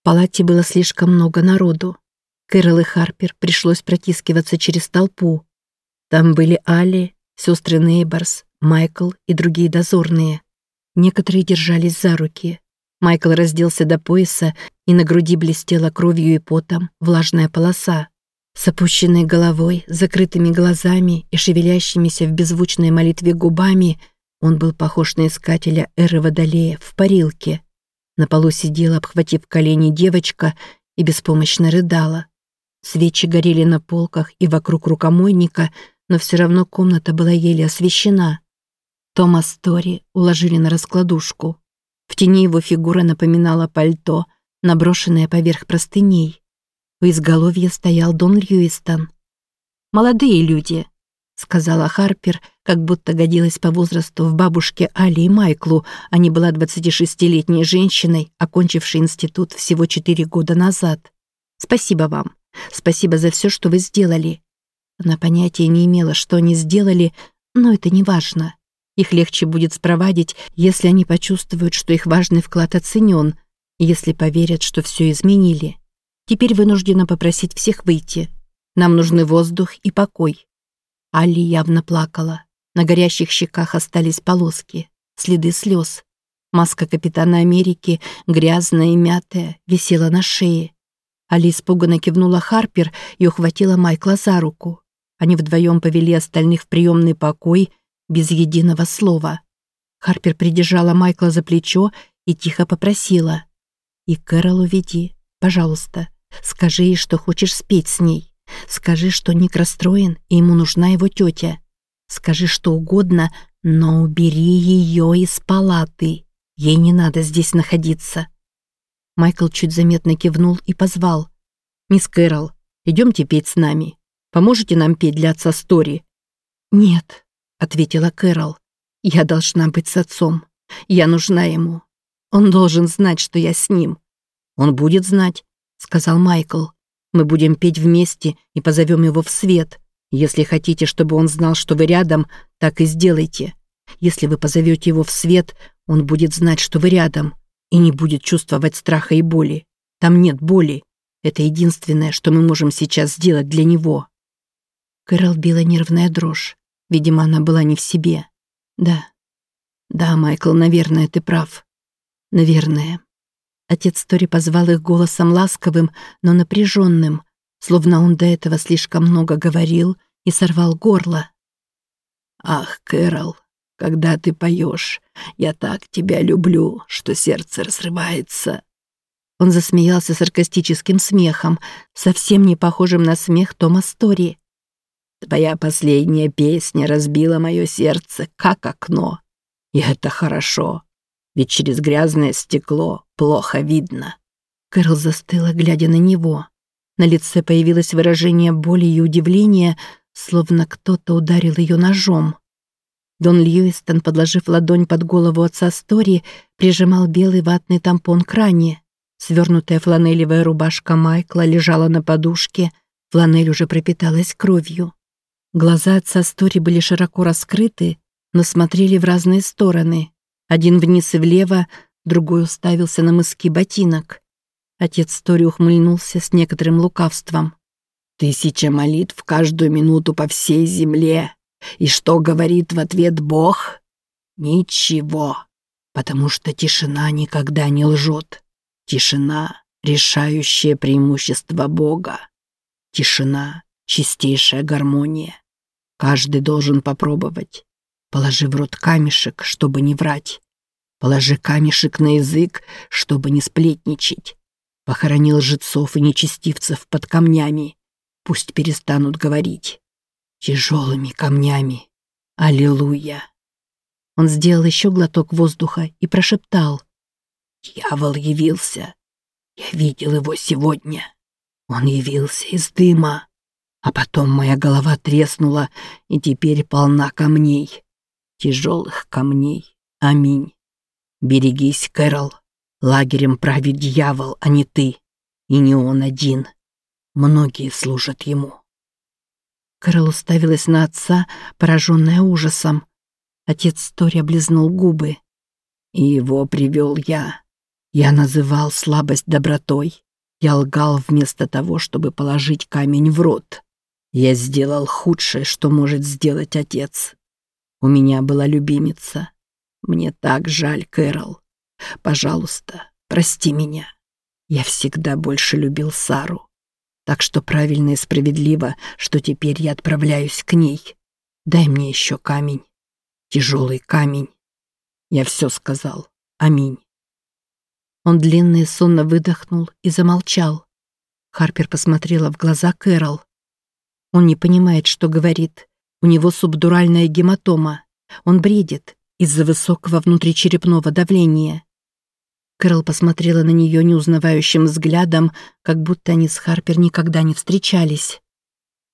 В палате было слишком много народу. Кэрол и Харпер пришлось протискиваться через толпу. Там были Али, сестры Нейборс, Майкл и другие дозорные. Некоторые держались за руки. Майкл разделся до пояса, и на груди блестела кровью и потом влажная полоса. С опущенной головой, закрытыми глазами и шевелящимися в беззвучной молитве губами он был похож на искателя Эры Водолея в парилке. На полу сидела, обхватив колени девочка, и беспомощно рыдала. Свечи горели на полках и вокруг рукомойника, но все равно комната была еле освещена. Тома Стори уложили на раскладушку. В тени его фигура напоминала пальто, наброшенное поверх простыней. У изголовья стоял Дон Льюистон. «Молодые люди», — сказала Харпер, как будто годилась по возрасту в бабушке Али и Майклу, а не была 26-летней женщиной, окончившей институт всего 4 года назад. «Спасибо вам. Спасибо за все, что вы сделали». Она понятия не имела, что они сделали, но это не важно. Их легче будет спровадить, если они почувствуют, что их важный вклад оценен, если поверят, что все изменили. Теперь вынуждена попросить всех выйти. Нам нужны воздух и покой. Али явно плакала. На горящих щеках остались полоски, следы слез. Маска капитана Америки, грязная и мятая, висела на шее. Али испуганно кивнула Харпер и ухватила Майкла за руку. Они вдвоем повели остальных в приемный покой без единого слова. Харпер придержала Майкла за плечо и тихо попросила. «И Кэрол уведи, пожалуйста. Скажи ей, что хочешь спеть с ней. Скажи, что Ник расстроен, и ему нужна его тетя. Скажи что угодно, но убери ее из палаты. Ей не надо здесь находиться». Майкл чуть заметно кивнул и позвал. «Мисс Кэрол, идемте петь с нами. Поможете нам петь для отца Стори?» «Нет», — ответила Кэрол. «Я должна быть с отцом. Я нужна ему. Он должен знать, что я с ним». «Он будет знать сказал Майкл. «Мы будем петь вместе и позовем его в свет. Если хотите, чтобы он знал, что вы рядом, так и сделайте. Если вы позовете его в свет, он будет знать, что вы рядом, и не будет чувствовать страха и боли. Там нет боли. Это единственное, что мы можем сейчас сделать для него». Кэрол била нервная дрожь. Видимо, она была не в себе. «Да. Да, Майкл, наверное, ты прав. Наверное». Отец Тори позвал их голосом ласковым, но напряженным, словно он до этого слишком много говорил и сорвал горло. «Ах, Кэрол, когда ты поешь, я так тебя люблю, что сердце разрывается». Он засмеялся саркастическим смехом, совсем не похожим на смех Тома Стори. «Твоя последняя песня разбила мое сердце, как окно. И это хорошо ведь через грязное стекло плохо видно». Кэрол застыла, глядя на него. На лице появилось выражение боли и удивления, словно кто-то ударил ее ножом. Дон Льюистон, подложив ладонь под голову отца Стори, прижимал белый ватный тампон к ране. Свернутая фланелевая рубашка Майкла лежала на подушке, фланель уже пропиталась кровью. Глаза отца Стори были широко раскрыты, но смотрели в разные стороны. Один вниз и влево, другой уставился на мыски ботинок. Отец Тори ухмыльнулся с некоторым лукавством. «Тысяча молитв каждую минуту по всей земле. И что говорит в ответ Бог? Ничего, потому что тишина никогда не лжет. Тишина — решающее преимущество Бога. Тишина — чистейшая гармония. Каждый должен попробовать. Положи в рот камешек, чтобы не врать. Положи камешек на язык, чтобы не сплетничать. Похорони лжецов и нечестивцев под камнями. Пусть перестанут говорить. Тяжелыми камнями. Аллилуйя. Он сделал еще глоток воздуха и прошептал. Дьявол явился. Я видел его сегодня. Он явился из дыма. А потом моя голова треснула и теперь полна камней тяжелых камней. Аминь. Берегись, Кэрол. Лагерем правит дьявол, а не ты. И не он один. Многие служат ему. Кэрол уставилась на отца, пораженная ужасом. Отец Тори облизнул губы. И его привел я. Я называл слабость добротой. Я лгал вместо того, чтобы положить камень в рот. Я сделал худшее, что может сделать отец. У меня была любимица. Мне так жаль, Кэрол. Пожалуйста, прости меня. Я всегда больше любил Сару. Так что правильно и справедливо, что теперь я отправляюсь к ней. Дай мне еще камень. Тяжелый камень. Я все сказал. Аминь. Он длинно и сонно выдохнул и замолчал. Харпер посмотрела в глаза Кэрол. Он не понимает, что говорит. У него субдуральная гематома. Он бредит из-за высокого внутричерепного давления. Кэрол посмотрела на нее неузнавающим взглядом, как будто они с Харпер никогда не встречались.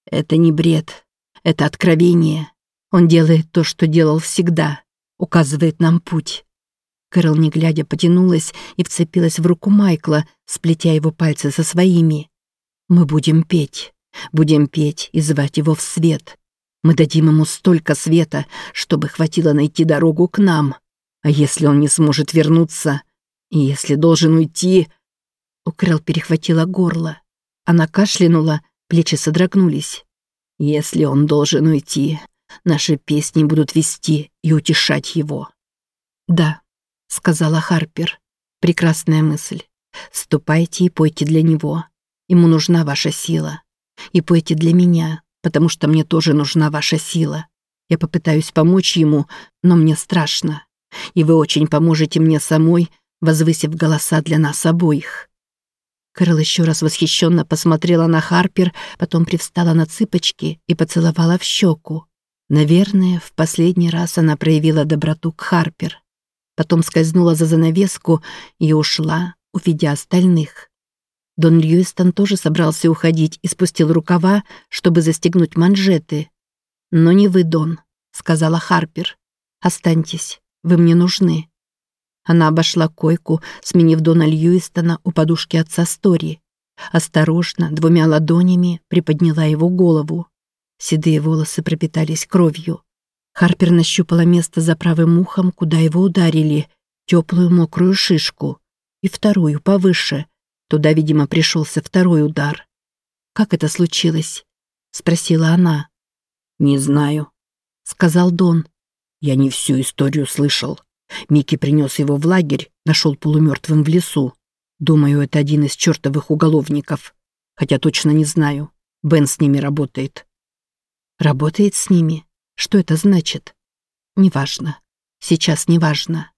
«Это не бред. Это откровение. Он делает то, что делал всегда. Указывает нам путь». Кэрол, не глядя, потянулась и вцепилась в руку Майкла, сплетя его пальцы со своими. «Мы будем петь. Будем петь и звать его в свет. Мы дадим ему столько света, чтобы хватило найти дорогу к нам. А если он не сможет вернуться, и если должен уйти...» У Крэл перехватило горло. Она кашлянула, плечи содрогнулись. «Если он должен уйти, наши песни будут вести и утешать его». «Да», — сказала Харпер. «Прекрасная мысль. Ступайте и пойте для него. Ему нужна ваша сила. И пойте для меня, потому что мне тоже нужна ваша сила. Я попытаюсь помочь ему, но мне страшно. И вы очень поможете мне самой, возвысив голоса для нас обоих». Кэрол еще раз восхищенно посмотрела на Харпер, потом привстала на цыпочки и поцеловала в щеку. Наверное, в последний раз она проявила доброту к Харпер. Потом скользнула за занавеску и ушла, увидя остальных. Дон Льюистон тоже собрался уходить и спустил рукава, чтобы застегнуть манжеты. «Но не вы, Дон», — сказала Харпер. «Останьтесь, вы мне нужны». Она обошла койку, сменив Дона Льюистона у подушки отца Стори. Осторожно, двумя ладонями приподняла его голову. Седые волосы пропитались кровью. Харпер нащупала место за правым ухом, куда его ударили, теплую мокрую шишку, и вторую повыше — Туда, видимо, пришелся второй удар. «Как это случилось?» — спросила она. «Не знаю», — сказал Дон. «Я не всю историю слышал. Микки принес его в лагерь, нашел полумертвым в лесу. Думаю, это один из чертовых уголовников. Хотя точно не знаю. Бен с ними работает». «Работает с ними? Что это значит?» «Неважно. Сейчас неважно».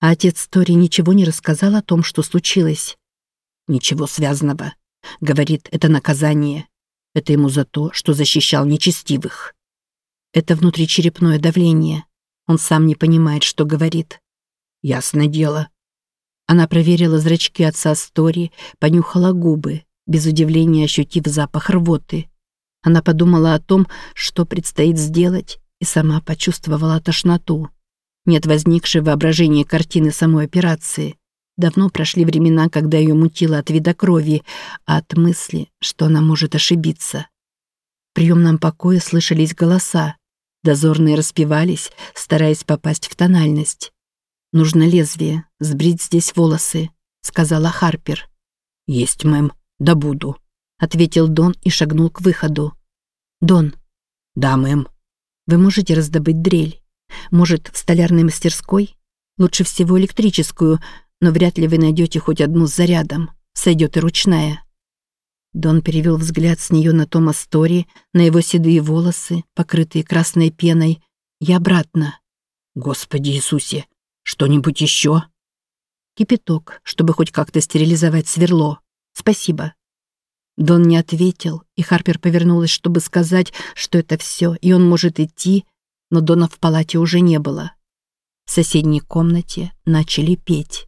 А отец Тори ничего не рассказал о том, что случилось. Ничего связанного. Говорит, это наказание. Это ему за то, что защищал нечестивых. Это внутричерепное давление. Он сам не понимает, что говорит. Ясное дело. Она проверила зрачки отца Стори, понюхала губы, без удивления ощутив запах рвоты. Она подумала о том, что предстоит сделать, и сама почувствовала тошноту. Нет возникшей воображения картины самой операции. Давно прошли времена, когда ее мутило от вида крови, а от мысли, что она может ошибиться. В приемном покое слышались голоса. Дозорные распевались, стараясь попасть в тональность. «Нужно лезвие, сбрить здесь волосы», — сказала Харпер. «Есть, мэм, да буду», — ответил Дон и шагнул к выходу. «Дон». «Да, мэм». «Вы можете раздобыть дрель? Может, в столярной мастерской? Лучше всего электрическую, но вряд ли вы найдете хоть одну с зарядом. Сойдет и ручная». Дон перевел взгляд с нее на Тома Стори, на его седые волосы, покрытые красной пеной, и обратно. «Господи Иисусе! Что-нибудь еще?» «Кипяток, чтобы хоть как-то стерилизовать сверло. Спасибо». Дон не ответил, и Харпер повернулась, чтобы сказать, что это все, и он может идти, но Дона в палате уже не было. В соседней комнате начали петь.